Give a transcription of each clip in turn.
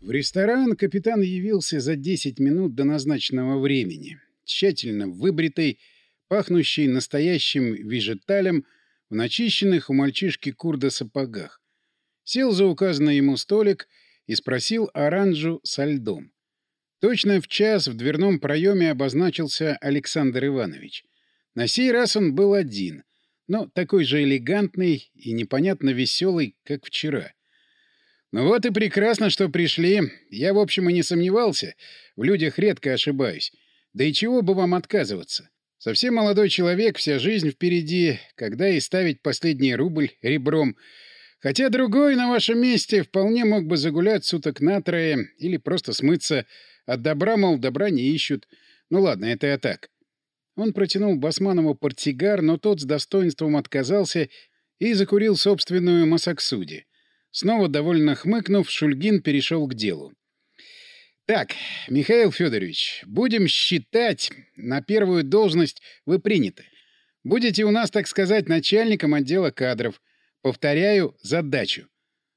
В ресторан капитан явился за 10 минут до назначенного времени, тщательно выбритый, пахнущий настоящим вежеталем в начищенных у мальчишки курда сапогах. Сел за указанный ему столик и спросил оранжу со льдом. Точно в час в дверном проеме обозначился Александр Иванович. На сей раз он был один, но такой же элегантный и непонятно веселый, как вчера. «Ну вот и прекрасно, что пришли. Я, в общем, и не сомневался. В людях редко ошибаюсь. Да и чего бы вам отказываться? Совсем молодой человек, вся жизнь впереди, когда и ставить последний рубль ребром. Хотя другой на вашем месте вполне мог бы загулять суток на трое или просто смыться. От добра, мол, добра не ищут. Ну ладно, это я так. Он протянул Басманову портсигар, но тот с достоинством отказался и закурил собственную Масаксуди. Снова довольно хмыкнув, Шульгин перешел к делу. «Так, Михаил Федорович, будем считать, на первую должность вы приняты. Будете у нас, так сказать, начальником отдела кадров. Повторяю, задачу».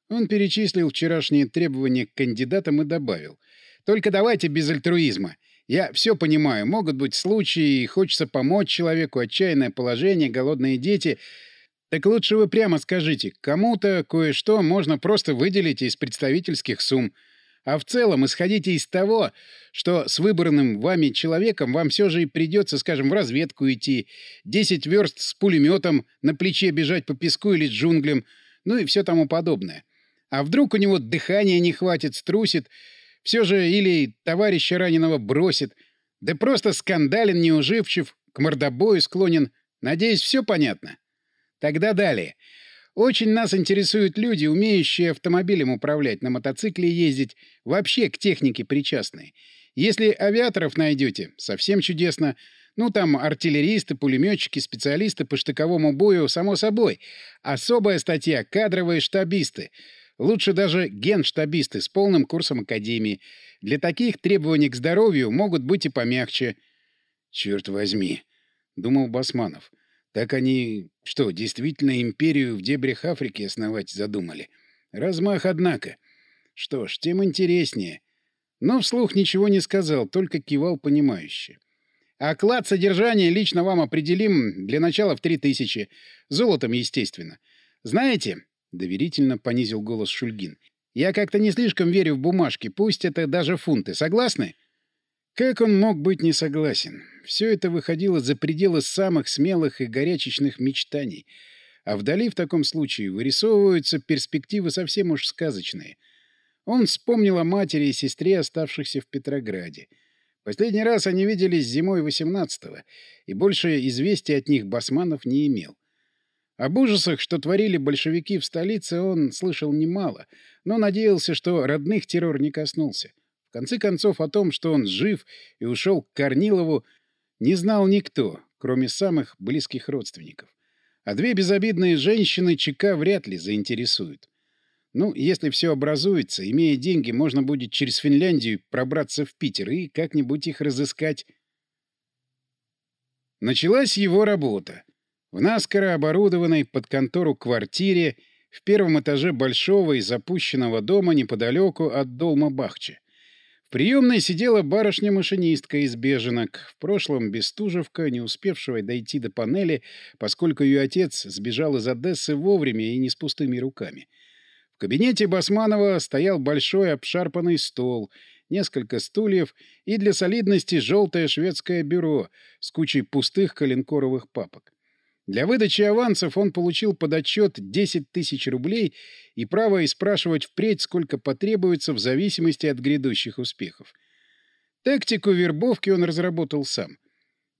Он перечислил вчерашние требования к кандидатам и добавил. «Только давайте без альтруизма. Я все понимаю, могут быть случаи, хочется помочь человеку, отчаянное положение, голодные дети. Так лучше вы прямо скажите, кому-то кое-что можно просто выделить из представительских сумм. А в целом исходите из того, что с выбранным вами человеком вам все же и придется, скажем, в разведку идти, 10 верст с пулеметом на плече бежать по песку или джунглям, ну и все тому подобное. А вдруг у него дыхания не хватит, струсит, все же или товарища раненого бросит, да просто скандален, неуживчив, к мордобою склонен. Надеюсь, все понятно? Тогда далее. Очень нас интересуют люди, умеющие автомобилем управлять, на мотоцикле ездить, вообще к технике причастные. Если авиаторов найдете, совсем чудесно. Ну, там артиллеристы, пулеметчики, специалисты по штыковому бою, само собой. Особая статья — кадровые штабисты — Лучше даже генштабисты с полным курсом академии. Для таких требования к здоровью могут быть и помягче. «Черт возьми», — думал Басманов. «Так они что, действительно империю в дебрях Африки основать задумали? Размах, однако. Что ж, тем интереснее». Но вслух ничего не сказал, только кивал понимающе. «Оклад содержания лично вам определим для начала в три тысячи. Золотом, естественно. Знаете, — доверительно понизил голос Шульгин. «Я как-то не слишком верю в бумажки, пусть это даже фунты. Согласны?» Как он мог быть не согласен? Все это выходило за пределы самых смелых и горячечных мечтаний. А вдали в таком случае вырисовываются перспективы совсем уж сказочные. Он вспомнил о матери и сестре, оставшихся в Петрограде. Последний раз они виделись зимой 18-го, и больше известий от них Басманов не имел. Об ужасах, что творили большевики в столице, он слышал немало, но надеялся, что родных террор не коснулся. Конце концов, о том, что он жив и ушел к Корнилову, не знал никто, кроме самых близких родственников. А две безобидные женщины ЧК вряд ли заинтересуют. Ну, если все образуется, имея деньги, можно будет через Финляндию пробраться в Питер и как-нибудь их разыскать. Началась его работа. В наскоро оборудованной под контору квартире в первом этаже большого и запущенного дома неподалеку от Долма Бахчи. Приемной сидела барышня-машинистка из Беженок, в прошлом Бестужевка, не успевшая дойти до панели, поскольку ее отец сбежал из Одессы вовремя и не с пустыми руками. В кабинете Басманова стоял большой обшарпанный стол, несколько стульев и для солидности желтое шведское бюро с кучей пустых коленкоровых папок. Для выдачи авансов он получил под отчет 10 тысяч рублей и право испрашивать впредь, сколько потребуется в зависимости от грядущих успехов. Тактику вербовки он разработал сам.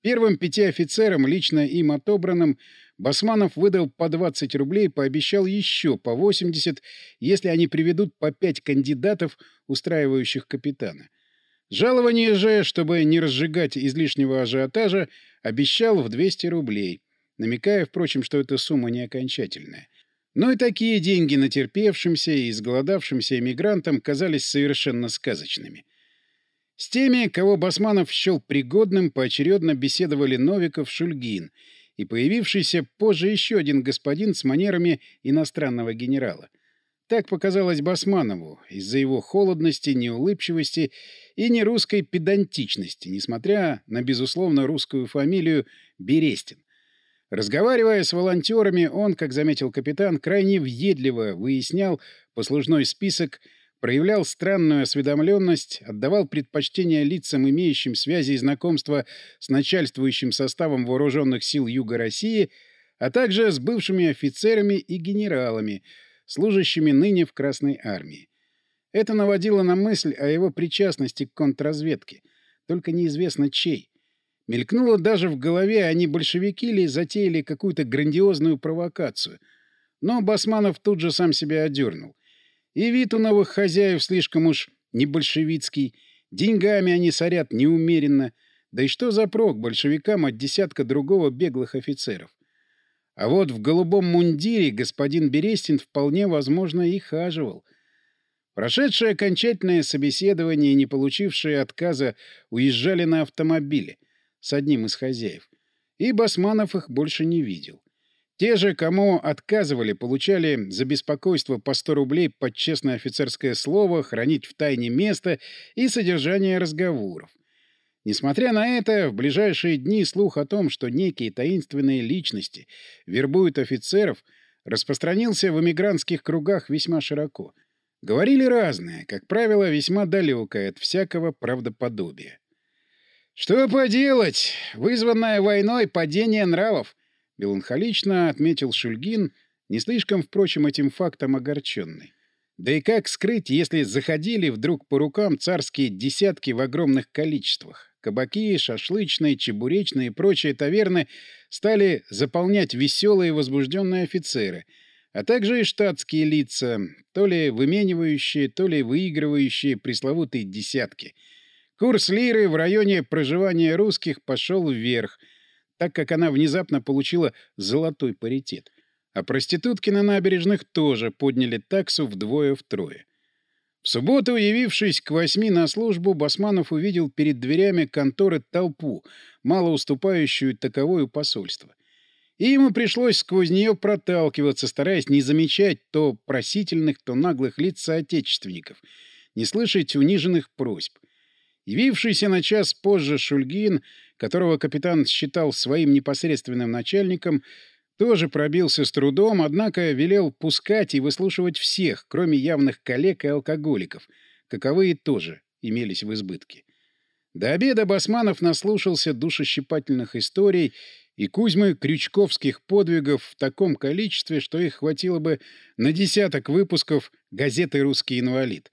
Первым пяти офицерам, лично им отобранным, Басманов выдал по 20 рублей, пообещал еще по 80, если они приведут по 5 кандидатов, устраивающих капитана. Жалование же, чтобы не разжигать излишнего ажиотажа, обещал в 200 рублей намекая, впрочем, что эта сумма не окончательная. Но и такие деньги натерпевшимся и изголодавшимся эмигрантам казались совершенно сказочными. С теми, кого Басманов счел пригодным, поочередно беседовали Новиков, Шульгин и появившийся позже еще один господин с манерами иностранного генерала. Так показалось Басманову из-за его холодности, неулыбчивости и нерусской педантичности, несмотря на, безусловно, русскую фамилию Берестин. Разговаривая с волонтерами, он, как заметил капитан, крайне въедливо выяснял послужной список, проявлял странную осведомленность, отдавал предпочтение лицам, имеющим связи и знакомства с начальствующим составом вооруженных сил Юга России, а также с бывшими офицерами и генералами, служащими ныне в Красной армии. Это наводило на мысль о его причастности к контрразведке, только неизвестно чей. Мелькнуло даже в голове, они большевики ли затеяли какую-то грандиозную провокацию. Но Басманов тут же сам себя одернул. И вид у новых хозяев слишком уж не большевицкий, деньгами они сорят неумеренно. Да и что за прок большевикам от десятка другого беглых офицеров? А вот в голубом мундире господин Берестин вполне возможно и хаживал. Прошедшие окончательное собеседование и не получившие отказа уезжали на автомобиле с одним из хозяев. И Басманов их больше не видел. Те же, кому отказывали, получали за беспокойство по 100 рублей под честное офицерское слово, хранить в тайне место и содержание разговоров. Несмотря на это, в ближайшие дни слух о том, что некие таинственные личности вербуют офицеров, распространился в эмигрантских кругах весьма широко. Говорили разное, как правило, весьма далекое от всякого правдоподобия. «Что поделать? Вызванное войной падение нравов», — меланхолично отметил Шульгин, не слишком, впрочем, этим фактом огорченный. Да и как скрыть, если заходили вдруг по рукам царские десятки в огромных количествах? Кабаки, шашлычные, чебуречные и прочие таверны стали заполнять веселые возбужденные офицеры, а также и штатские лица, то ли выменивающие, то ли выигрывающие пресловутые десятки — Курс лиры в районе проживания русских пошел вверх, так как она внезапно получила золотой паритет. А проститутки на набережных тоже подняли таксу вдвое-втрое. В субботу, явившись к восьми на службу, Басманов увидел перед дверями конторы толпу, мало уступающую таковою посольство. И ему пришлось сквозь нее проталкиваться, стараясь не замечать то просительных, то наглых лиц соотечественников, не слышать униженных просьб — Явившийся на час позже Шульгин, которого капитан считал своим непосредственным начальником, тоже пробился с трудом, однако велел пускать и выслушивать всех, кроме явных коллег и алкоголиков, каковые тоже имелись в избытке. До обеда Басманов наслушался душещипательных историй и Кузьмы крючковских подвигов в таком количестве, что их хватило бы на десяток выпусков газеты «Русский инвалид».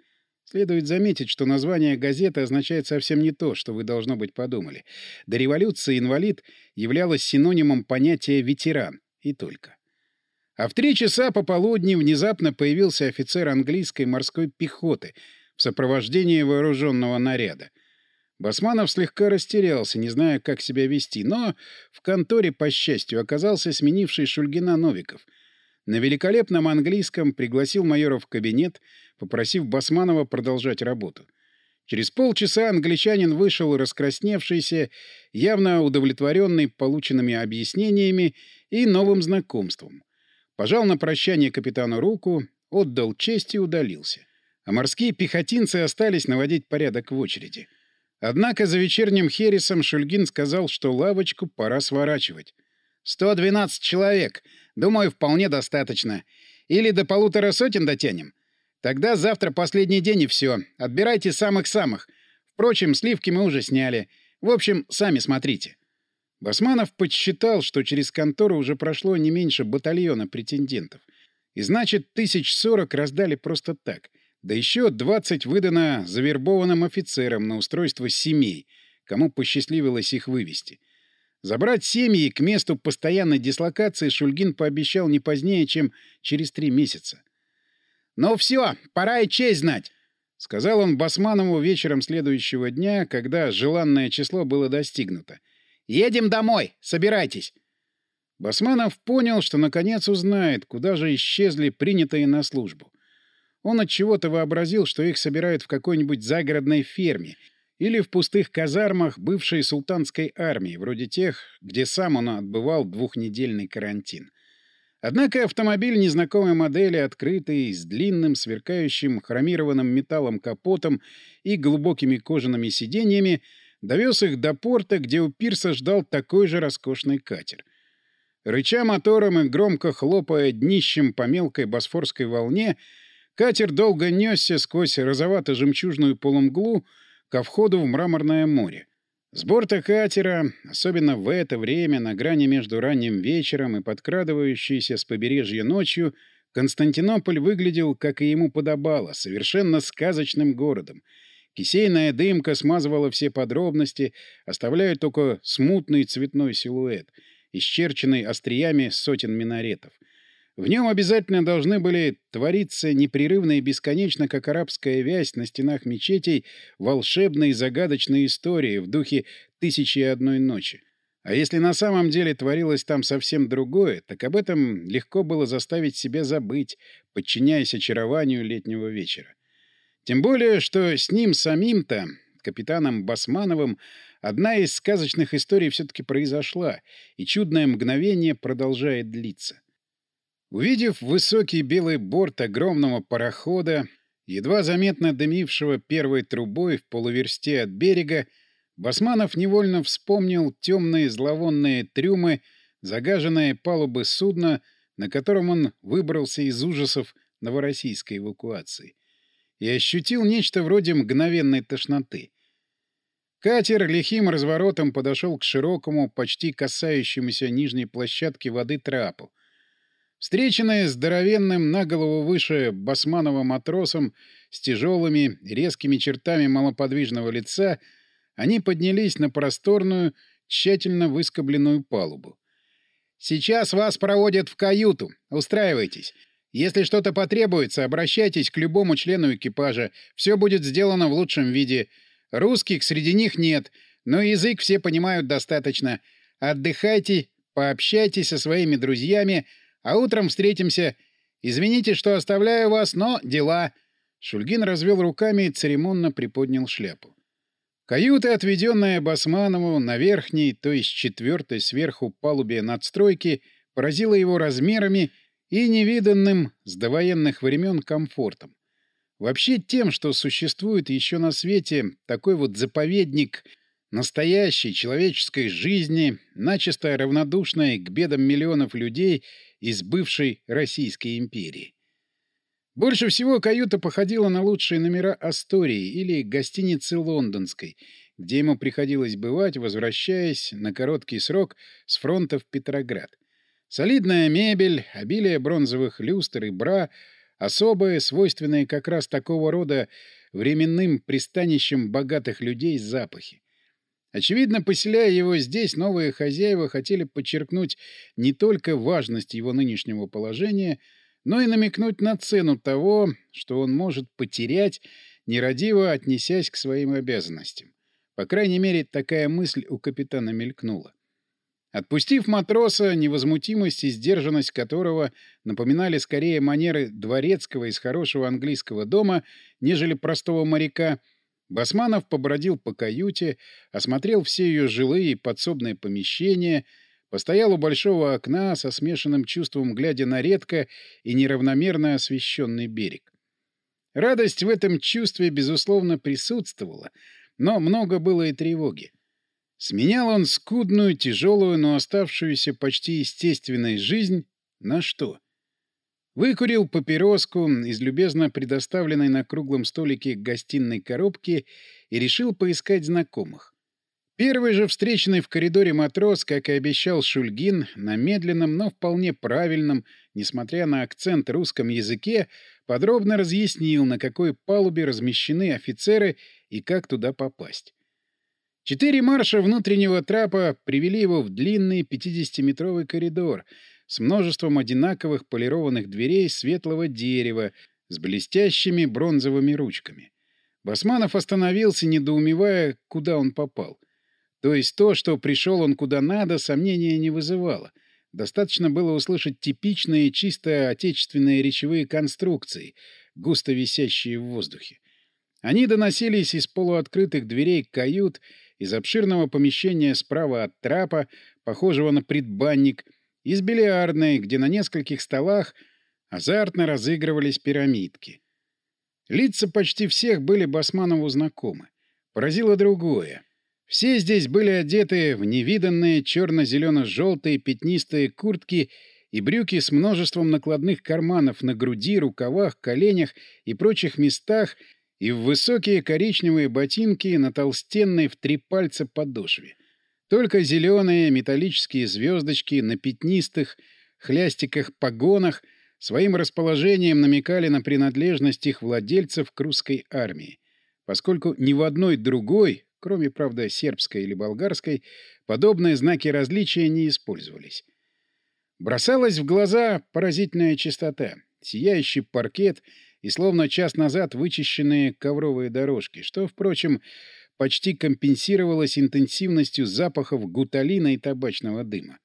Следует заметить, что название газеты означает совсем не то, что вы, должно быть, подумали. До революции «инвалид» являлось синонимом понятия «ветеран» и только. А в три часа пополудни внезапно появился офицер английской морской пехоты в сопровождении вооруженного наряда. Басманов слегка растерялся, не зная, как себя вести, но в конторе, по счастью, оказался сменивший Шульгина Новиков — на великолепном английском пригласил майора в кабинет, попросив Басманова продолжать работу. Через полчаса англичанин вышел раскрасневшийся, явно удовлетворенный полученными объяснениями и новым знакомством. Пожал на прощание капитану руку, отдал честь и удалился. А морские пехотинцы остались наводить порядок в очереди. Однако за вечерним хересом Шульгин сказал, что лавочку пора сворачивать. «Сто двенадцать человек. Думаю, вполне достаточно. Или до полутора сотен дотянем. Тогда завтра последний день и все. Отбирайте самых-самых. Впрочем, сливки мы уже сняли. В общем, сами смотрите». Басманов подсчитал, что через контору уже прошло не меньше батальона претендентов. И значит, тысяч сорок раздали просто так. Да еще двадцать выдано завербованным офицерам на устройство семей, кому посчастливилось их вывести. Забрать семьи к месту постоянной дислокации Шульгин пообещал не позднее, чем через три месяца. «Ну все, пора и честь знать!» — сказал он Басманову вечером следующего дня, когда желанное число было достигнуто. «Едем домой! Собирайтесь!» Басманов понял, что наконец узнает, куда же исчезли принятые на службу. Он от чего то вообразил, что их собирают в какой-нибудь загородной ферме — или в пустых казармах бывшей султанской армии, вроде тех, где сам он отбывал двухнедельный карантин. Однако автомобиль незнакомой модели, открытый, с длинным, сверкающим хромированным металлом капотом и глубокими кожаными сиденьями, довез их до порта, где у пирса ждал такой же роскошный катер. Рыча мотором и громко хлопая днищем по мелкой босфорской волне, катер долго несся сквозь розовато-жемчужную полумглу ко входу в мраморное море. С борта катера, особенно в это время, на грани между ранним вечером и подкрадывающейся с побережья ночью, Константинополь выглядел, как и ему подобало, совершенно сказочным городом. Кисейная дымка смазывала все подробности, оставляя только смутный цветной силуэт, исчерченный остриями сотен минаретов — в нем обязательно должны были твориться непрерывно и бесконечно, как арабская вязь на стенах мечетей, волшебные загадочные истории в духе «Тысячи и одной ночи». А если на самом деле творилось там совсем другое, так об этом легко было заставить себя забыть, подчиняясь очарованию летнего вечера. Тем более, что с ним самим-то, капитаном Басмановым, одна из сказочных историй все-таки произошла, и чудное мгновение продолжает длиться. Увидев высокий белый борт огромного парохода, едва заметно дымившего первой трубой в полуверсте от берега, Басманов невольно вспомнил темные зловонные трюмы, загаженные палубы судна, на котором он выбрался из ужасов новороссийской эвакуации, и ощутил нечто вроде мгновенной тошноты. Катер лихим разворотом подошел к широкому, почти касающемуся нижней площадки воды трапу, Встреченные здоровенным на голову выше басманова матросом с тяжелыми, резкими чертами малоподвижного лица, они поднялись на просторную, тщательно выскобленную палубу. «Сейчас вас проводят в каюту. Устраивайтесь. Если что-то потребуется, обращайтесь к любому члену экипажа. Все будет сделано в лучшем виде. Русских среди них нет, но язык все понимают достаточно. Отдыхайте, пообщайтесь со своими друзьями — а утром встретимся. Извините, что оставляю вас, но дела...» Шульгин развел руками и церемонно приподнял шляпу. Каюта, отведенная Басманову на верхней, то есть четвертой сверху палубе надстройки, поразила его размерами и невиданным с довоенных времен комфортом. Вообще тем, что существует еще на свете такой вот заповедник настоящей человеческой жизни, начисто равнодушной к бедам миллионов людей из бывшей Российской империи. Больше всего каюта походила на лучшие номера Астории или гостиницы Лондонской, где ему приходилось бывать, возвращаясь на короткий срок с фронта в Петроград. Солидная мебель, обилие бронзовых люстр и бра, особые, свойственные как раз такого рода временным пристанищем богатых людей запахи. Очевидно, поселяя его здесь, новые хозяева хотели подчеркнуть не только важность его нынешнего положения, но и намекнуть на цену того, что он может потерять, нерадиво отнесясь к своим обязанностям. По крайней мере, такая мысль у капитана мелькнула. Отпустив матроса, невозмутимость и сдержанность которого напоминали скорее манеры дворецкого из хорошего английского дома, нежели простого моряка — Басманов побродил по каюте, осмотрел все ее жилые и подсобные помещения, постоял у большого окна со смешанным чувством, глядя на редко и неравномерно освещенный берег. Радость в этом чувстве, безусловно, присутствовала, но много было и тревоги. Сменял он скудную, тяжелую, но оставшуюся почти естественной жизнь на что? — Выкурил папироску из любезно предоставленной на круглом столике гостиной коробки и решил поискать знакомых. Первый же встреченный в коридоре матрос, как и обещал Шульгин, на медленном, но вполне правильном, несмотря на акцент русском языке, подробно разъяснил, на какой палубе размещены офицеры и как туда попасть. Четыре марша внутреннего трапа привели его в длинный 50-метровый коридор — с множеством одинаковых полированных дверей светлого дерева с блестящими бронзовыми ручками. Басманов остановился, недоумевая, куда он попал. То есть то, что пришел он куда надо, сомнения не вызывало. Достаточно было услышать типичные чисто отечественные речевые конструкции, густо висящие в воздухе. Они доносились из полуоткрытых дверей кают, из обширного помещения справа от трапа, похожего на предбанник — из бильярдной, где на нескольких столах азартно разыгрывались пирамидки. Лица почти всех были Басманову знакомы. Поразило другое. Все здесь были одеты в невиданные черно-зелено-желтые пятнистые куртки и брюки с множеством накладных карманов на груди, рукавах, коленях и прочих местах, и в высокие коричневые ботинки на толстенной в три пальца подошве. Только зеленые металлические звездочки на пятнистых хлястиках-погонах своим расположением намекали на принадлежность их владельцев к русской армии, поскольку ни в одной другой, кроме, правда, сербской или болгарской, подобные знаки различия не использовались. Бросалась в глаза поразительная чистота, сияющий паркет и словно час назад вычищенные ковровые дорожки, что, впрочем, почти компенсировалось интенсивностью запахов гуталина и табачного дыма.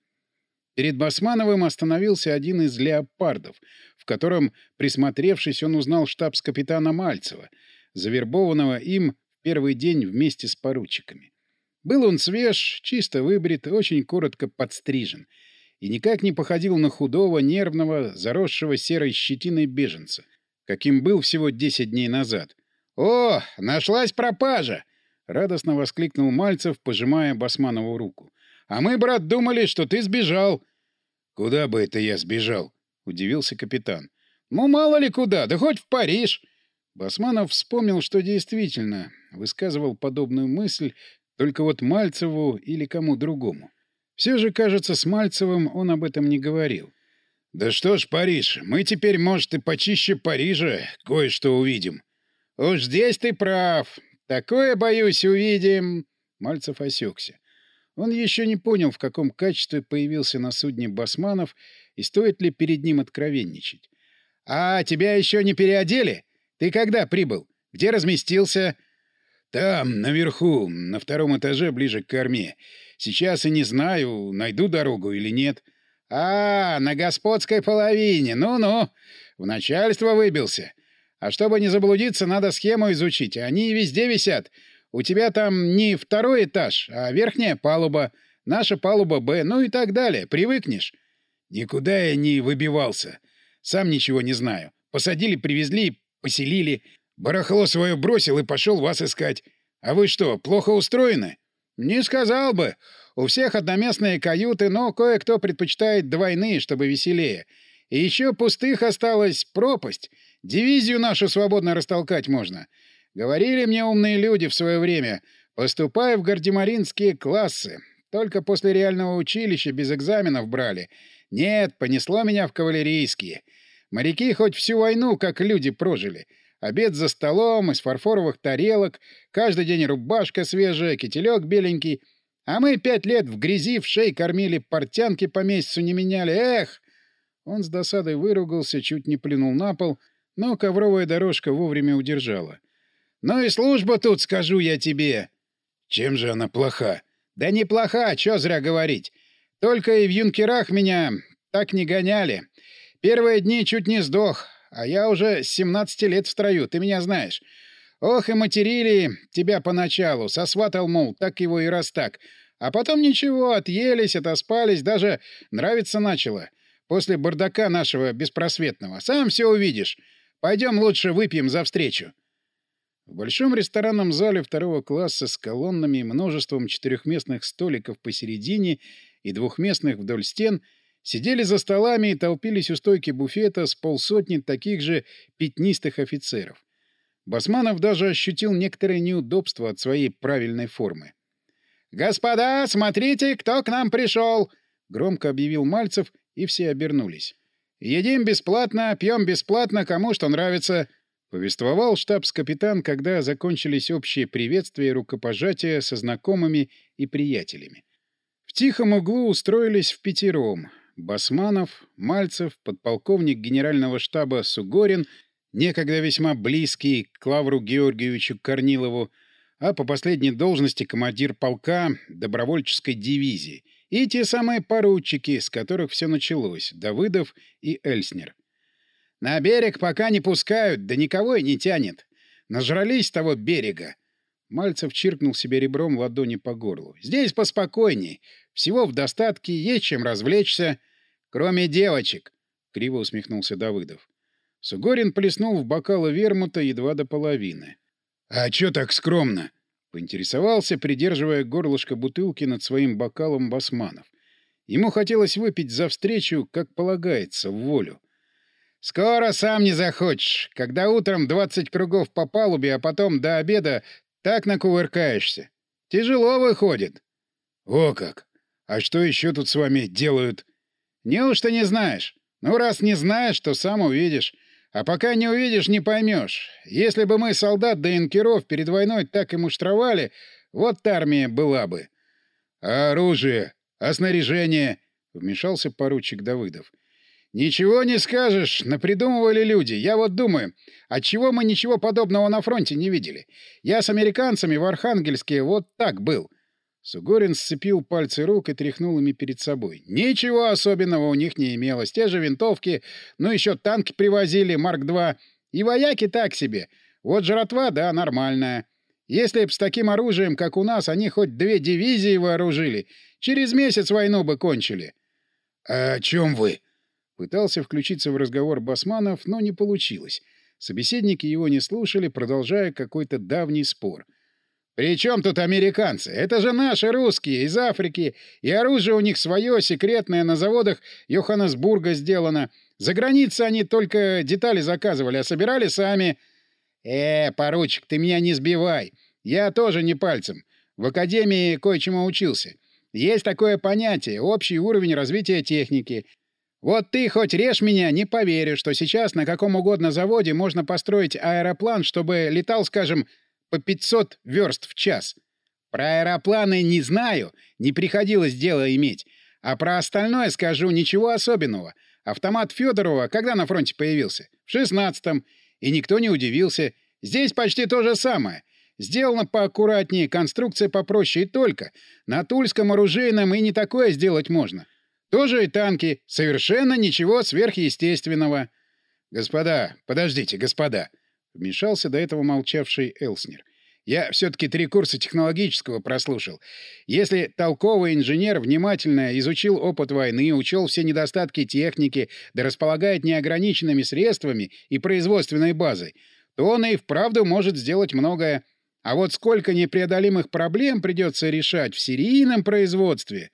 Перед Басмановым остановился один из леопардов, в котором, присмотревшись, он узнал штабс-капитана Мальцева, завербованного им в первый день вместе с поручиками. Был он свеж, чисто выбрит, очень коротко подстрижен и никак не походил на худого, нервного, заросшего серой щетиной беженца, каким был всего 10 дней назад. «О, нашлась пропажа!» — радостно воскликнул Мальцев, пожимая Басманову руку. «А мы, брат, думали, что ты сбежал». «Куда бы это я сбежал?» — удивился капитан. «Ну, мало ли куда, да хоть в Париж». Басманов вспомнил, что действительно высказывал подобную мысль только вот Мальцеву или кому другому. Все же, кажется, с Мальцевым он об этом не говорил. «Да что ж, Париж, мы теперь, может, и почище Парижа кое-что увидим». «Уж здесь ты прав. Такое, боюсь, увидим...» Мальцев осекся. Он еще не понял, в каком качестве появился на судне Басманов и стоит ли перед ним откровенничать. «А тебя еще не переодели? Ты когда прибыл? Где разместился?» «Там, наверху, на втором этаже, ближе к корме. Сейчас и не знаю, найду дорогу или нет». «А, на господской половине. Ну-ну. В начальство выбился. А чтобы не заблудиться, надо схему изучить. Они везде висят. У тебя там не второй этаж, а верхняя палуба. Наша палуба Б, ну и так далее. Привыкнешь. Никуда я не выбивался. Сам ничего не знаю. Посадили, привезли, поселили. Барахло свое бросил и пошел вас искать. А вы что, плохо устроены? Не сказал бы. У всех одноместные каюты, но кое-кто предпочитает двойные, чтобы веселее. И еще пустых осталась пропасть. Дивизию нашу свободно растолкать можно. Говорили мне умные люди в свое время, поступая в гардемаринские классы. Только после реального училища без экзаменов брали. Нет, понесло меня в кавалерийские. Моряки хоть всю войну как люди прожили. Обед за столом, из фарфоровых тарелок, каждый день рубашка свежая, кителек беленький. А мы пять лет в грязи в шей кормили, портянки по месяцу не меняли. Эх! Он с досадой выругался, чуть не плюнул на пол — но ковровая дорожка вовремя удержала. «Ну и служба тут, скажу я тебе!» «Чем же она плоха?» «Да не плоха, чё зря говорить. Только и в юнкерах меня так не гоняли. Первые дни чуть не сдох, а я уже с 17 лет в строю, ты меня знаешь. Ох, и материли тебя поначалу, сосватал, мол, так его и раз так. А потом ничего, отъелись, отоспались, даже нравится начало. После бардака нашего беспросветного. Сам все увидишь. Пойдем лучше выпьем за встречу. В большом ресторанном зале второго класса с колоннами и множеством четырехместных столиков посередине и двухместных вдоль стен сидели за столами и толпились у стойки буфета с полсотни таких же пятнистых офицеров. Басманов даже ощутил некоторое неудобство от своей правильной формы. «Господа, смотрите, кто к нам пришел!» — громко объявил Мальцев, и все обернулись. Едим бесплатно, пьем бесплатно, кому что нравится», — повествовал штабс-капитан, когда закончились общие приветствия и рукопожатия со знакомыми и приятелями. В тихом углу устроились в пятером. Басманов, Мальцев, подполковник генерального штаба Сугорин, некогда весьма близкий к Лавру Георгиевичу Корнилову, а по последней должности командир полка добровольческой дивизии — и те самые поручики, с которых все началось, Давыдов и Эльснер. «На берег пока не пускают, да никого и не тянет. Нажрались того берега». Мальцев чиркнул себе ребром ладони по горлу. «Здесь поспокойней. Всего в достатке, есть чем развлечься. Кроме девочек, — криво усмехнулся Давыдов. Сугорин плеснул в бокалы вермута едва до половины. — А чё так скромно? — поинтересовался, придерживая горлышко бутылки над своим бокалом басманов. Ему хотелось выпить за встречу, как полагается, в волю. «Скоро сам не захочешь, когда утром двадцать кругов по палубе, а потом до обеда так накувыркаешься. Тяжело выходит». «О как! А что еще тут с вами делают?» «Неужто не знаешь? Ну, раз не знаешь, то сам увидишь. А пока не увидишь, не поймешь. Если бы мы солдат до инкеров перед войной так и муштровали, вот армия была бы». «А оружие? А снаряжение?» — вмешался поручик Давыдов. «Ничего не скажешь, напридумывали люди. Я вот думаю, отчего мы ничего подобного на фронте не видели? Я с американцами в Архангельске вот так был». Сугорин сцепил пальцы рук и тряхнул ими перед собой. «Ничего особенного у них не имелось. Те же винтовки, ну еще танки привозили, Марк-2. И вояки так себе. Вот жратва, да, нормальная. Если б с таким оружием, как у нас, они хоть две дивизии вооружили, через месяц войну бы кончили». «А «О чем вы?» Пытался включиться в разговор Басманов, но не получилось. Собеседники его не слушали, продолжая какой-то давний спор. «При чем тут американцы? Это же наши русские, из Африки, и оружие у них свое, секретное, на заводах Йоханнесбурга сделано. За границей они только детали заказывали, а собирали сами». «Э, поручик, ты меня не сбивай. Я тоже не пальцем. В академии кое-чему учился. Есть такое понятие — общий уровень развития техники — вот ты хоть режь меня, не поверю, что сейчас на каком угодно заводе можно построить аэроплан, чтобы летал, скажем, по 500 верст в час. Про аэропланы не знаю, не приходилось дело иметь. А про остальное скажу ничего особенного. Автомат Федорова когда на фронте появился? В шестнадцатом. И никто не удивился. Здесь почти то же самое. Сделано поаккуратнее, конструкция попроще и только. На Тульском оружейном и не такое сделать можно. Тоже и танки. Совершенно ничего сверхъестественного. Господа, подождите, господа. Вмешался до этого молчавший Элснер. Я все-таки три курса технологического прослушал. Если толковый инженер внимательно изучил опыт войны, учел все недостатки техники, да располагает неограниченными средствами и производственной базой, то он и вправду может сделать многое. А вот сколько непреодолимых проблем придется решать в серийном производстве...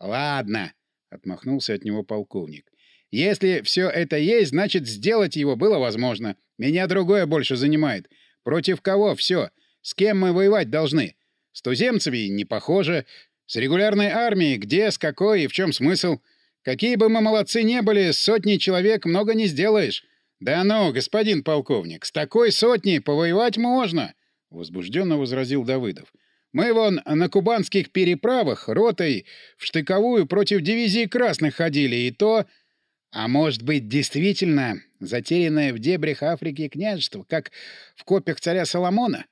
Ладно, Отмахнулся от него полковник. «Если все это есть, значит, сделать его было возможно. Меня другое больше занимает. Против кого все? С кем мы воевать должны? С туземцами не похоже. С регулярной армией где, с какой и в чем смысл? Какие бы мы молодцы не были, с сотней человек много не сделаешь. Да ну, господин полковник, с такой сотней повоевать можно!» — возбужденно возразил Давыдов. Мы вон на кубанских переправах ротой в штыковую против дивизии красных ходили, и то... А может быть, действительно, затерянное в дебрях Африки княжество, как в копиях царя Соломона?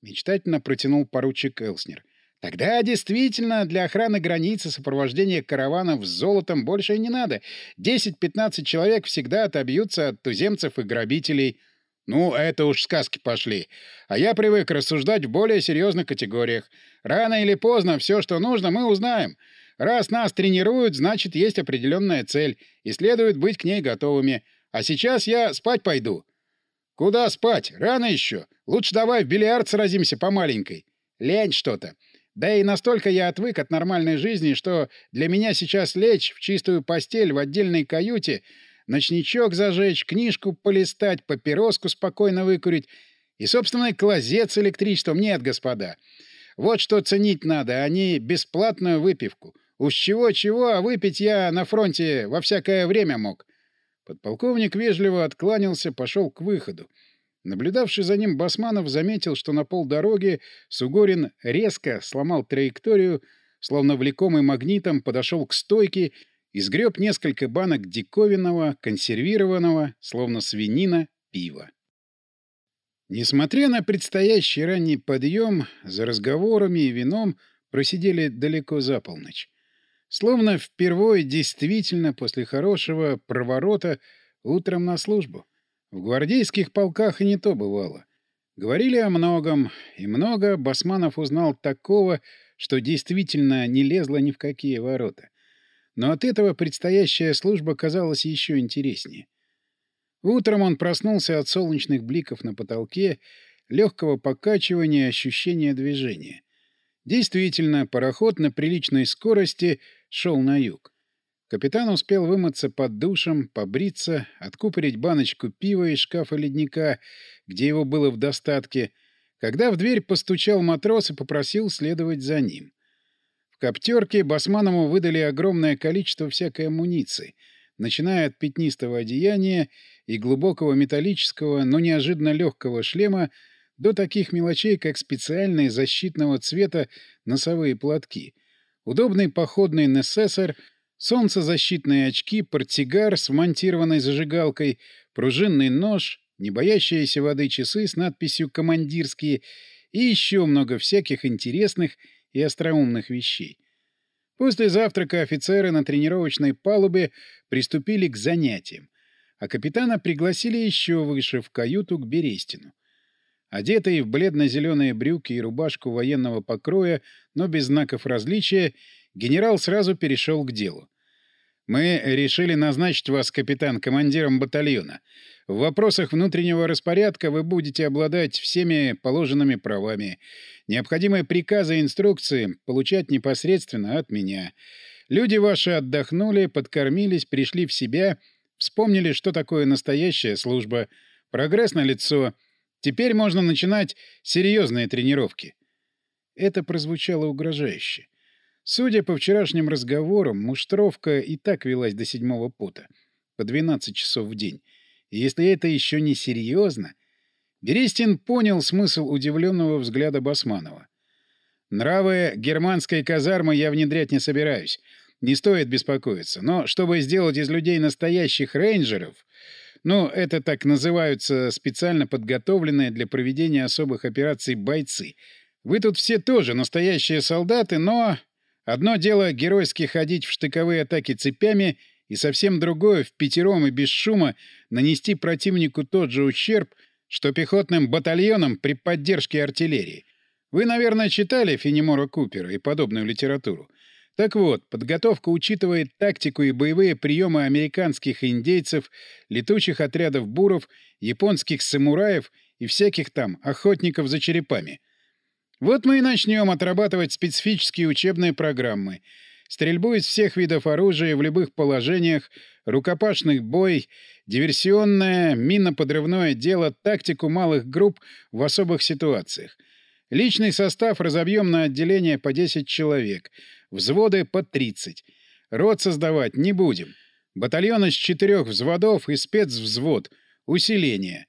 Мечтательно протянул поручик Элснер. Тогда действительно для охраны границы сопровождения караванов с золотом больше и не надо. 10-15 человек всегда отобьются от туземцев и грабителей. Ну, это уж сказки пошли. А я привык рассуждать в более серьезных категориях. Рано или поздно все, что нужно, мы узнаем. Раз нас тренируют, значит, есть определенная цель, и следует быть к ней готовыми. А сейчас я спать пойду. Куда спать? Рано еще. Лучше давай в бильярд сразимся по маленькой. Лень что-то. Да и настолько я отвык от нормальной жизни, что для меня сейчас лечь в чистую постель в отдельной каюте ночничок зажечь, книжку полистать, папироску спокойно выкурить и собственный клозет с электричеством нет, господа. Вот что ценить надо, а не бесплатную выпивку. Уж чего-чего, а выпить я на фронте во всякое время мог. Подполковник вежливо откланялся, пошел к выходу. Наблюдавший за ним Басманов заметил, что на полдороги Сугорин резко сломал траекторию, словно влекомый магнитом подошел к стойке и сгреб несколько банок диковинного, консервированного, словно свинина, пива. Несмотря на предстоящий ранний подъем, за разговорами и вином просидели далеко за полночь. Словно впервые действительно после хорошего проворота утром на службу. В гвардейских полках и не то бывало. Говорили о многом, и много Басманов узнал такого, что действительно не лезло ни в какие ворота. Но от этого предстоящая служба казалась еще интереснее. Утром он проснулся от солнечных бликов на потолке, легкого покачивания ощущения движения. Действительно, пароход на приличной скорости шел на юг. Капитан успел вымыться под душем, побриться, откупорить баночку пива из шкафа ледника, где его было в достатке, когда в дверь постучал матрос и попросил следовать за ним. В коптерке Басманову выдали огромное количество всякой амуниции, начиная от пятнистого одеяния и глубокого металлического, но неожиданно легкого шлема до таких мелочей, как специальные защитного цвета носовые платки, удобный походный несессор, солнцезащитные очки, портсигар с вмонтированной зажигалкой, пружинный нож, не боящиеся воды часы с надписью «Командирские» и еще много всяких интересных и остроумных вещей. После завтрака офицеры на тренировочной палубе приступили к занятиям, а капитана пригласили еще выше, в каюту к Берестину. Одетый в бледно-зеленые брюки и рубашку военного покроя, но без знаков различия, генерал сразу перешел к делу. «Мы решили назначить вас, капитан, командиром батальона. В вопросах внутреннего распорядка вы будете обладать всеми положенными правами. Необходимые приказы и инструкции получать непосредственно от меня. Люди ваши отдохнули, подкормились, пришли в себя, вспомнили, что такое настоящая служба. Прогресс на лицо. Теперь можно начинать серьезные тренировки. Это прозвучало угрожающе. Судя по вчерашним разговорам, муштровка и так велась до седьмого пота, по 12 часов в день. И если это еще не серьезно... Берестин понял смысл удивленного взгляда Басманова. «Нравы германской казармы я внедрять не собираюсь. Не стоит беспокоиться. Но чтобы сделать из людей настоящих рейнджеров, ну, это так называются специально подготовленные для проведения особых операций бойцы. Вы тут все тоже настоящие солдаты, но... Одно дело геройски ходить в штыковые атаки цепями, и совсем другое — в пятером и без шума нанести противнику тот же ущерб, что пехотным батальонам при поддержке артиллерии. Вы, наверное, читали Фенемора Купера и подобную литературу. Так вот, подготовка учитывает тактику и боевые приемы американских индейцев, летучих отрядов буров, японских самураев и всяких там охотников за черепами. Вот мы и начнем отрабатывать специфические учебные программы. Стрельбу из всех видов оружия в любых положениях, рукопашный бой, диверсионное, миноподрывное дело, тактику малых групп в особых ситуациях. Личный состав разобьем на отделение по 10 человек — взводы по 30. Рот создавать не будем. Батальон из четырех взводов и спецвзвод. Усиление.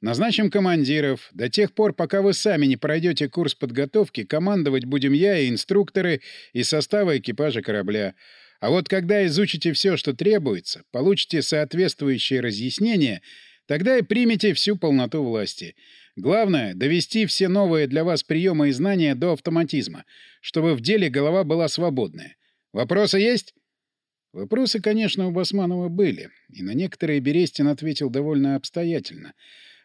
Назначим командиров. До тех пор, пока вы сами не пройдете курс подготовки, командовать будем я и инструкторы из состава экипажа корабля. А вот когда изучите все, что требуется, получите соответствующие разъяснения, тогда и примете всю полноту власти. Главное — довести все новые для вас приемы и знания до автоматизма, чтобы в деле голова была свободная. Вопросы есть? Вопросы, конечно, у Басманова были, и на некоторые Берестин ответил довольно обстоятельно.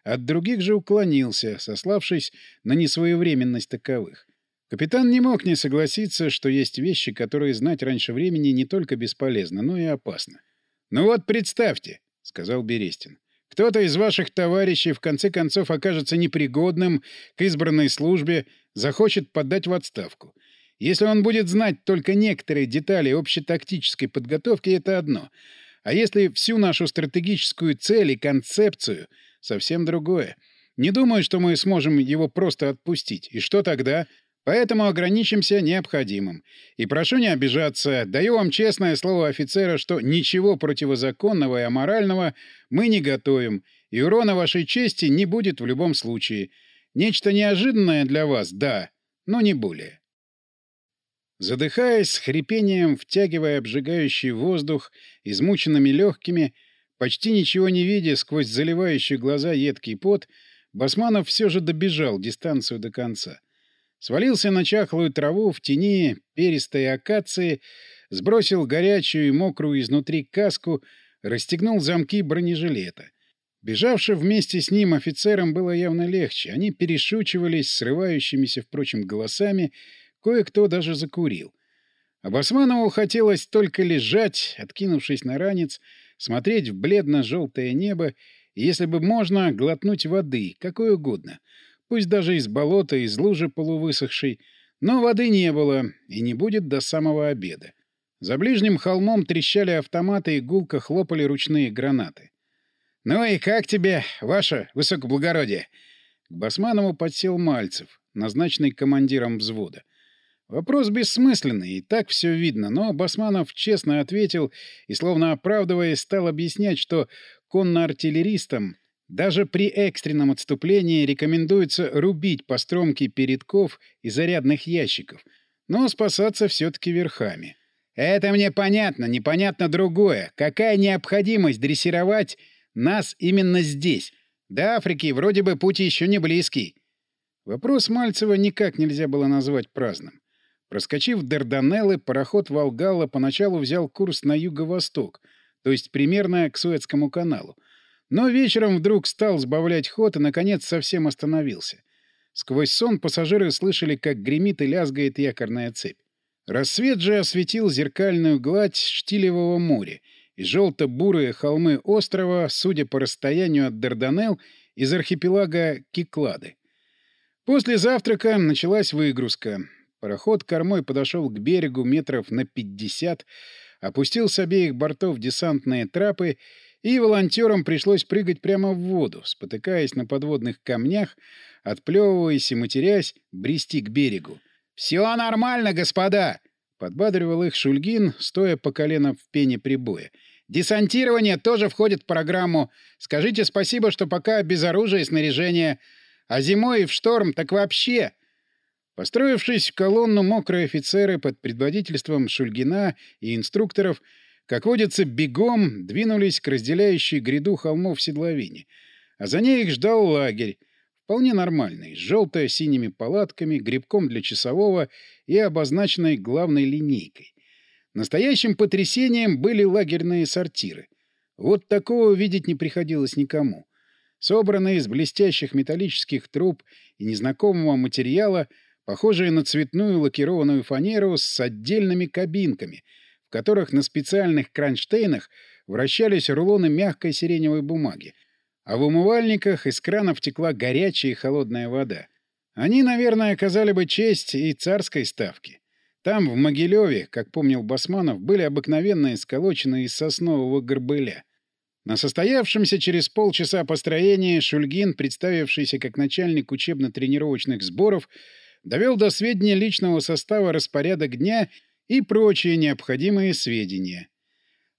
От других же уклонился, сославшись на несвоевременность таковых. Капитан не мог не согласиться, что есть вещи, которые знать раньше времени не только бесполезно, но и опасно. «Ну вот представьте», — сказал Берестин, кто-то из ваших товарищей в конце концов окажется непригодным к избранной службе, захочет подать в отставку. Если он будет знать только некоторые детали общетактической подготовки, это одно. А если всю нашу стратегическую цель и концепцию — совсем другое. Не думаю, что мы сможем его просто отпустить. И что тогда? Поэтому ограничимся необходимым. И прошу не обижаться, даю вам честное слово офицера, что ничего противозаконного и аморального мы не готовим, и урона вашей чести не будет в любом случае. Нечто неожиданное для вас, да, но не более. Задыхаясь, с хрипением, втягивая обжигающий воздух, измученными легкими, почти ничего не видя сквозь заливающие глаза едкий пот, Басманов все же добежал дистанцию до конца. Свалился на чахлую траву в тени перистой акации, сбросил горячую и мокрую изнутри каску, расстегнул замки бронежилета. Бежавшим вместе с ним офицерам было явно легче. Они перешучивались срывающимися, впрочем, голосами, кое-кто даже закурил. А Басманову хотелось только лежать, откинувшись на ранец, смотреть в бледно-желтое небо и, если бы можно, глотнуть воды, какой угодно. Пусть даже из болота, из лужи полувысохшей. Но воды не было и не будет до самого обеда. За ближним холмом трещали автоматы и гулко хлопали ручные гранаты. «Ну и как тебе, ваше высокоблагородие?» К Басманову подсел Мальцев, назначенный командиром взвода. Вопрос бессмысленный, и так все видно, но Басманов честно ответил и, словно оправдываясь, стал объяснять, что конно-артиллеристам даже при экстренном отступлении рекомендуется рубить по стромке передков и зарядных ящиков, но спасаться все-таки верхами. Это мне понятно, непонятно другое. Какая необходимость дрессировать нас именно здесь? До Африки вроде бы путь еще не близкий. Вопрос Мальцева никак нельзя было назвать праздным. Проскочив Дарданеллы, пароход «Волгала» поначалу взял курс на юго-восток, то есть примерно к Суэцкому каналу. Но вечером вдруг стал сбавлять ход и, наконец, совсем остановился. Сквозь сон пассажиры слышали, как гремит и лязгает якорная цепь. Рассвет же осветил зеркальную гладь Штилевого моря, и желто-бурые холмы острова, судя по расстоянию от Дарданелл, из архипелага Киклады. После завтрака началась выгрузка. Пароход кормой подошел к берегу метров на пятьдесят, опустил с обеих бортов десантные трапы, и волонтерам пришлось прыгать прямо в воду, спотыкаясь на подводных камнях, отплевываясь и матерясь, брести к берегу. «Все нормально, господа!» — подбадривал их Шульгин, стоя по колено в пене прибоя. «Десантирование тоже входит в программу. Скажите спасибо, что пока без оружия и снаряжения. А зимой в шторм так вообще...» Построившись в колонну, мокрые офицеры под предводительством Шульгина и инструкторов, как водится, бегом двинулись к разделяющей гряду холмов седловине. А за ней их ждал лагерь, Вполне нормальный, с желто-синими палатками, грибком для часового и обозначенной главной линейкой. Настоящим потрясением были лагерные сортиры. Вот такого видеть не приходилось никому. Собранные из блестящих металлических труб и незнакомого материала, похожие на цветную лакированную фанеру с отдельными кабинками, которых на специальных кронштейнах вращались рулоны мягкой сиреневой бумаги, а в умывальниках из кранов текла горячая и холодная вода. Они, наверное, оказали бы честь и царской ставки. Там, в Могилеве, как помнил Басманов, были обыкновенные сколоченные из соснового горбыля. На состоявшемся через полчаса построении Шульгин, представившийся как начальник учебно-тренировочных сборов, довел до сведения личного состава распорядок дня и прочие необходимые сведения.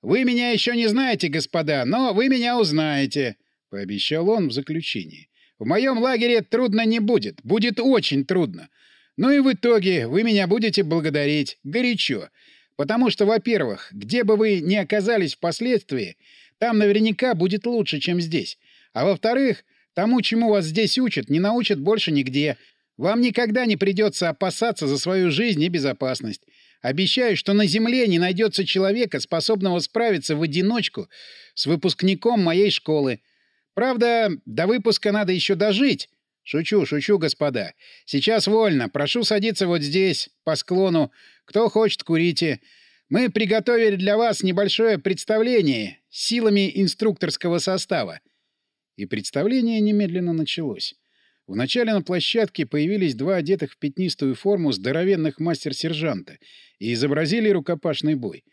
«Вы меня еще не знаете, господа, но вы меня узнаете», пообещал он в заключении. В моем лагере трудно не будет, будет очень трудно. Ну и в итоге вы меня будете благодарить горячо, потому что, во-первых, где бы вы ни оказались впоследствии, там наверняка будет лучше, чем здесь. А во-вторых, тому, чему вас здесь учат, не научат больше нигде. Вам никогда не придется опасаться за свою жизнь и безопасность. Обещаю, что на Земле не найдется человека, способного справиться в одиночку с выпускником моей школы — Правда, до выпуска надо еще дожить. Шучу, шучу, господа. Сейчас вольно. Прошу садиться вот здесь, по склону. Кто хочет, курите. Мы приготовили для вас небольшое представление силами инструкторского состава. И представление немедленно началось. Вначале на площадке появились два одетых в пятнистую форму здоровенных мастер-сержанта и изобразили рукопашный бой.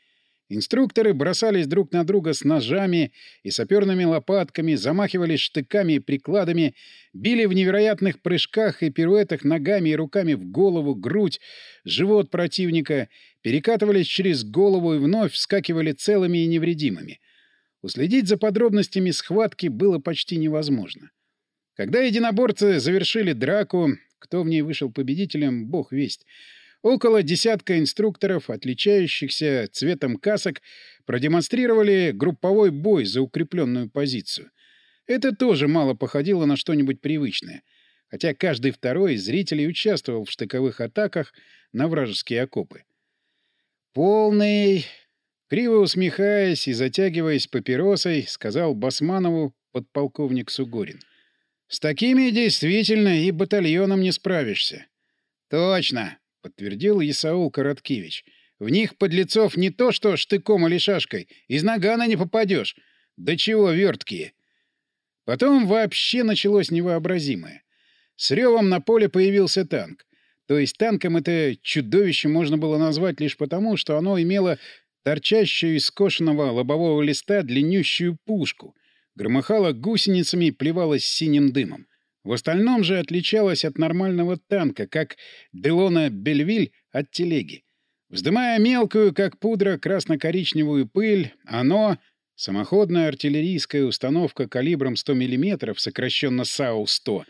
Инструкторы бросались друг на друга с ножами и саперными лопатками, замахивались штыками и прикладами, били в невероятных прыжках и пируэтах ногами и руками в голову, грудь, живот противника, перекатывались через голову и вновь вскакивали целыми и невредимыми. Уследить за подробностями схватки было почти невозможно. Когда единоборцы завершили драку, кто в ней вышел победителем, бог весть — Около десятка инструкторов, отличающихся цветом касок, продемонстрировали групповой бой за укрепленную позицию. Это тоже мало походило на что-нибудь привычное, хотя каждый второй из зрителей участвовал в штыковых атаках на вражеские окопы. «Полный...» Криво усмехаясь и затягиваясь папиросой, сказал Басманову подполковник Сугорин. «С такими действительно и батальоном не справишься». «Точно!» — подтвердил Исаул Короткевич. В них, подлецов, не то что штыком или шашкой, из нагана не попадешь. Да чего верткие. Потом вообще началось невообразимое. С ревом на поле появился танк. То есть танком это чудовище можно было назвать лишь потому, что оно имело торчащую из скошенного лобового листа длиннющую пушку, громыхало гусеницами и плевалось синим дымом. В остальном же отличалось от нормального танка, как Делона Бельвиль от телеги. Вздымая мелкую, как пудра, красно-коричневую пыль, оно, самоходная артиллерийская установка калибром 100 мм, сокращенно САУ-100,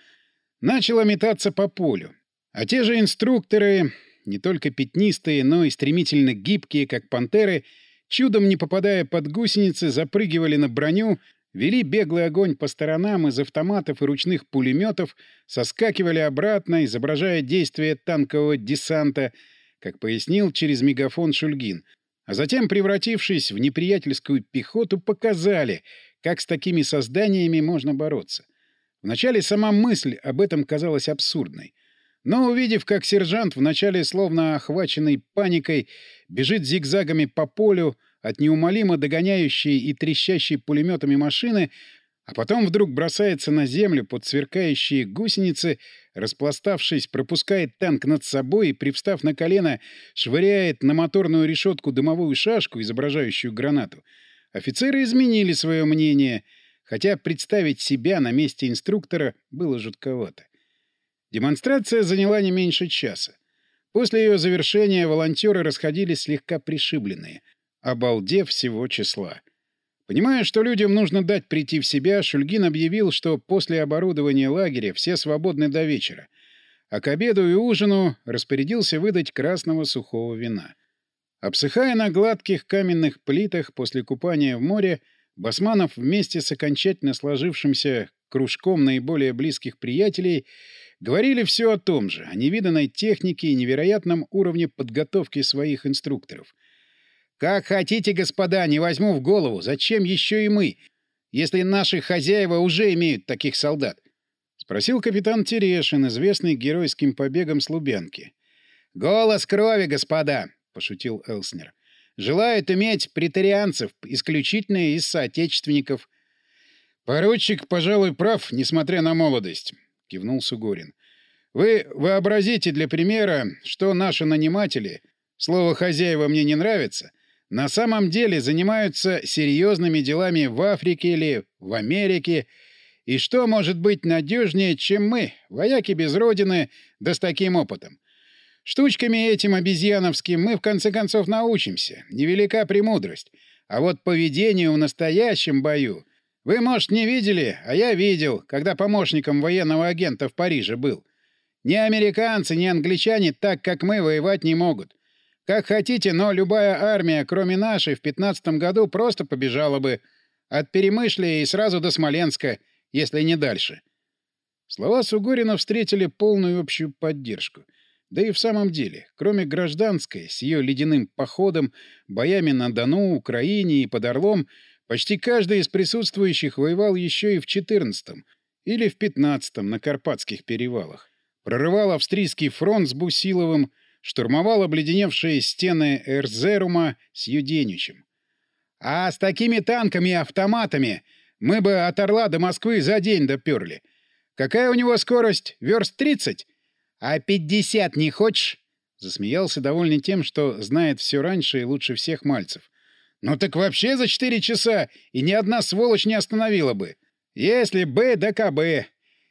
начало метаться по полю. А те же инструкторы, не только пятнистые, но и стремительно гибкие, как пантеры, чудом не попадая под гусеницы, запрыгивали на броню, вели беглый огонь по сторонам из автоматов и ручных пулеметов, соскакивали обратно, изображая действия танкового десанта, как пояснил через мегафон Шульгин, а затем, превратившись в неприятельскую пехоту, показали, как с такими созданиями можно бороться. Вначале сама мысль об этом казалась абсурдной. Но увидев, как сержант, вначале словно охваченный паникой, бежит зигзагами по полю от неумолимо догоняющей и трещащей пулеметами машины, а потом вдруг бросается на землю под сверкающие гусеницы, распластавшись, пропускает танк над собой и, привстав на колено, швыряет на моторную решетку дымовую шашку, изображающую гранату. Офицеры изменили свое мнение, хотя представить себя на месте инструктора было жутковато. Демонстрация заняла не меньше часа. После ее завершения волонтеры расходились слегка пришибленные, обалдев всего числа. Понимая, что людям нужно дать прийти в себя, Шульгин объявил, что после оборудования лагеря все свободны до вечера, а к обеду и ужину распорядился выдать красного сухого вина. Обсыхая на гладких каменных плитах после купания в море, Басманов вместе с окончательно сложившимся кружком наиболее близких приятелей Говорили все о том же, о невиданной технике и невероятном уровне подготовки своих инструкторов. «Как хотите, господа, не возьму в голову. Зачем еще и мы, если наши хозяева уже имеют таких солдат?» — спросил капитан Терешин, известный геройским побегом с Лубянки. «Голос крови, господа!» — пошутил Элснер. «Желают иметь претарианцев, исключительно из соотечественников». «Поручик, пожалуй, прав, несмотря на молодость кивнул Сугорин. Вы вообразите для примера, что наши наниматели, слово «хозяева» мне не нравится, на самом деле занимаются серьезными делами в Африке или в Америке, и что может быть надежнее, чем мы, вояки без родины, да с таким опытом? Штучками этим обезьяновским мы в конце концов научимся, невелика премудрость. А вот поведению в настоящем бою вы, может, не видели, а я видел, когда помощником военного агента в Париже был. Ни американцы, ни англичане так, как мы, воевать не могут. Как хотите, но любая армия, кроме нашей, в пятнадцатом году просто побежала бы. От Перемышлия и сразу до Смоленска, если не дальше. Слова Сугорина встретили полную общую поддержку. Да и в самом деле, кроме гражданской, с ее ледяным походом, боями на Дону, Украине и под Орлом, Почти каждый из присутствующих воевал еще и в 14-м или в 15-м на Карпатских перевалах. Прорывал австрийский фронт с Бусиловым, штурмовал обледеневшие стены Эрзерума с Юденичем. А с такими танками и автоматами мы бы от Орла до Москвы за день доперли. Какая у него скорость? Верст 30? А 50 не хочешь? Засмеялся, довольный тем, что знает все раньше и лучше всех мальцев. Ну так вообще за четыре часа, и ни одна сволочь не остановила бы. Если бы да КБ.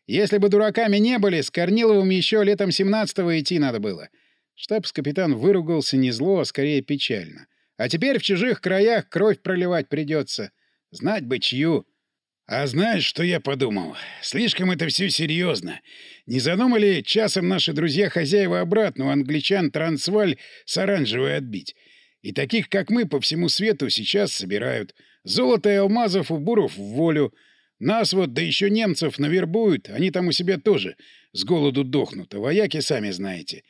Если бы дураками не были, с Корниловым еще летом 17-го идти надо было. Штабс-капитан выругался не зло, а скорее печально. А теперь в чужих краях кровь проливать придется. Знать бы чью. А знаешь, что я подумал? Слишком это все серьезно. Не задумали часом наши друзья-хозяева обратно у англичан Трансваль с оранжевой отбить? И таких, как мы, по всему свету сейчас собирают. Золото и алмазов у буров в волю. Нас вот, да еще немцев навербуют, они там у себя тоже с голоду дохнут, а вояки сами знаете.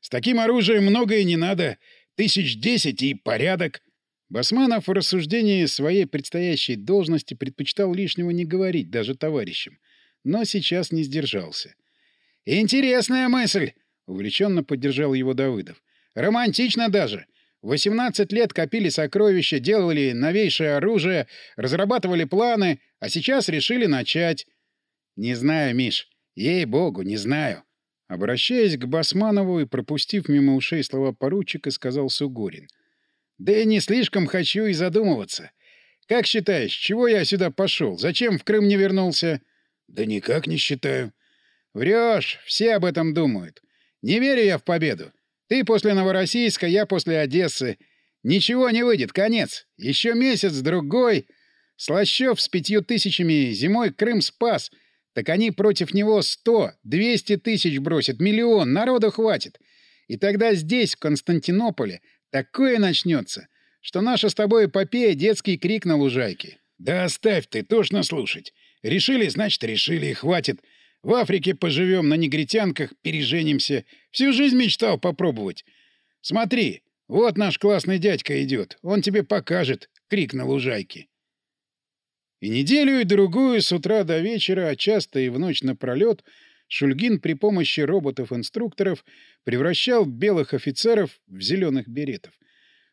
С таким оружием многое не надо. Тысяч десять и порядок. Басманов в рассуждении своей предстоящей должности предпочитал лишнего не говорить даже товарищам. Но сейчас не сдержался. «Интересная мысль!» — увлеченно поддержал его Давыдов. «Романтично даже!» 18 лет копили сокровища, делали новейшее оружие, разрабатывали планы, а сейчас решили начать. Не знаю, Миш, ей-богу, не знаю. Обращаясь к Басманову и пропустив мимо ушей слова поручика, сказал Сугорин. Да я не слишком хочу и задумываться. Как считаешь, чего я сюда пошел? Зачем в Крым не вернулся? Да никак не считаю. Врешь, все об этом думают. Не верю я в победу. Ты после Новороссийска, я после Одессы. Ничего не выйдет, конец. Еще месяц-другой. Слащев с пятью тысячами зимой Крым спас. Так они против него сто, двести тысяч бросят, миллион, народу хватит. И тогда здесь, в Константинополе, такое начнется, что наша с тобой эпопея — детский крик на лужайке. Да оставь ты, тошно слушать. Решили, значит, решили, и хватит. В Африке поживем, на негритянках переженимся. Всю жизнь мечтал попробовать. Смотри, вот наш классный дядька идет. Он тебе покажет. Крик на лужайке. И неделю, и другую, с утра до вечера, а часто и в ночь напролет, Шульгин при помощи роботов-инструкторов превращал белых офицеров в зеленых беретов.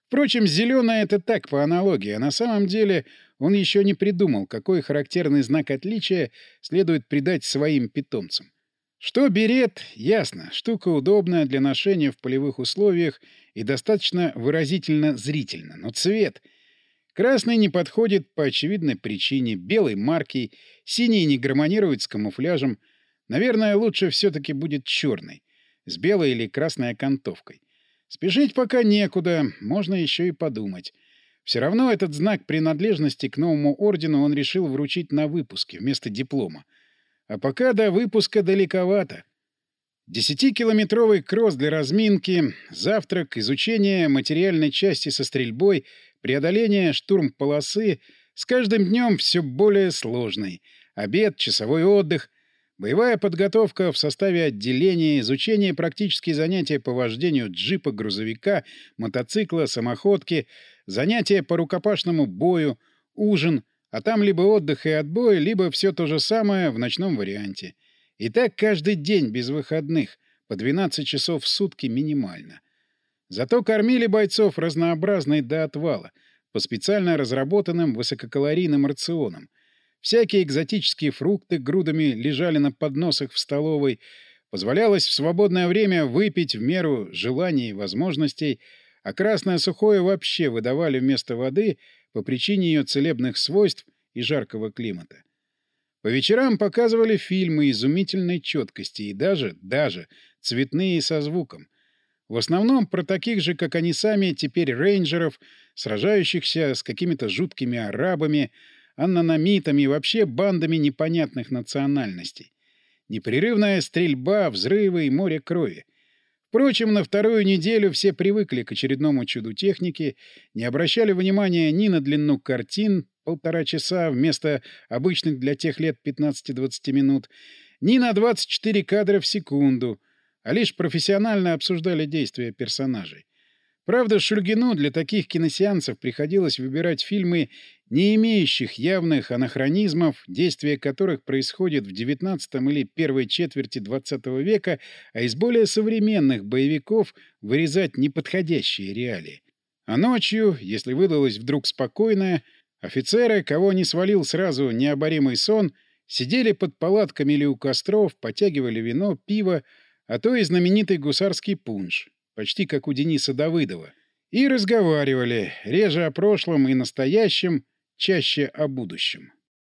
Впрочем, зеленое — это так, по аналогии, а на самом деле он еще не придумал, какой характерный знак отличия следует придать своим питомцам. Что берет, ясно, штука удобная для ношения в полевых условиях и достаточно выразительно зрительно, но цвет... Красный не подходит по очевидной причине, белый — маркий, синий не гармонирует с камуфляжем. Наверное, лучше все-таки будет черный, с белой или красной окантовкой. Спешить пока некуда, можно еще и подумать. Все равно этот знак принадлежности к новому ордену он решил вручить на выпуске вместо диплома. А пока до выпуска далековато. Десятикилометровый кросс для разминки, завтрак, изучение материальной части со стрельбой, преодоление штурм-полосы — с каждым днем все более сложный. Обед, часовой отдых, боевая подготовка в составе отделения, изучение практические занятия по вождению джипа, грузовика, мотоцикла, самоходки — занятия по рукопашному бою, ужин, а там либо отдых и отбой, либо все то же самое в ночном варианте. И так каждый день без выходных, по 12 часов в сутки минимально. Зато кормили бойцов разнообразной до отвала, по специально разработанным высококалорийным рационам. Всякие экзотические фрукты грудами лежали на подносах в столовой. Позволялось в свободное время выпить в меру желаний и возможностей — а красное сухое вообще выдавали вместо воды по причине ее целебных свойств и жаркого климата. По вечерам показывали фильмы изумительной четкости и даже, даже цветные со звуком. В основном про таких же, как они сами, теперь рейнджеров, сражающихся с какими-то жуткими арабами, аннанамитами и вообще бандами непонятных национальностей. Непрерывная стрельба, взрывы и море крови — Впрочем, на вторую неделю все привыкли к очередному чуду техники, не обращали внимания ни на длину картин — полтора часа вместо обычных для тех лет 15-20 минут, ни на 24 кадра в секунду, а лишь профессионально обсуждали действия персонажей. Правда, Шульгину для таких киносеансов приходилось выбирать фильмы, не имеющих явных анахронизмов, действия которых происходит в XIX или первой четверти XX века, а из более современных боевиков вырезать неподходящие реалии. А ночью, если выдалось вдруг спокойное, офицеры, кого не свалил сразу необоримый сон, сидели под палатками или у костров, потягивали вино, пиво, а то и знаменитый гусарский пунш, почти как у Дениса Давыдова, и разговаривали, реже о прошлом и настоящем, чаще о будущем.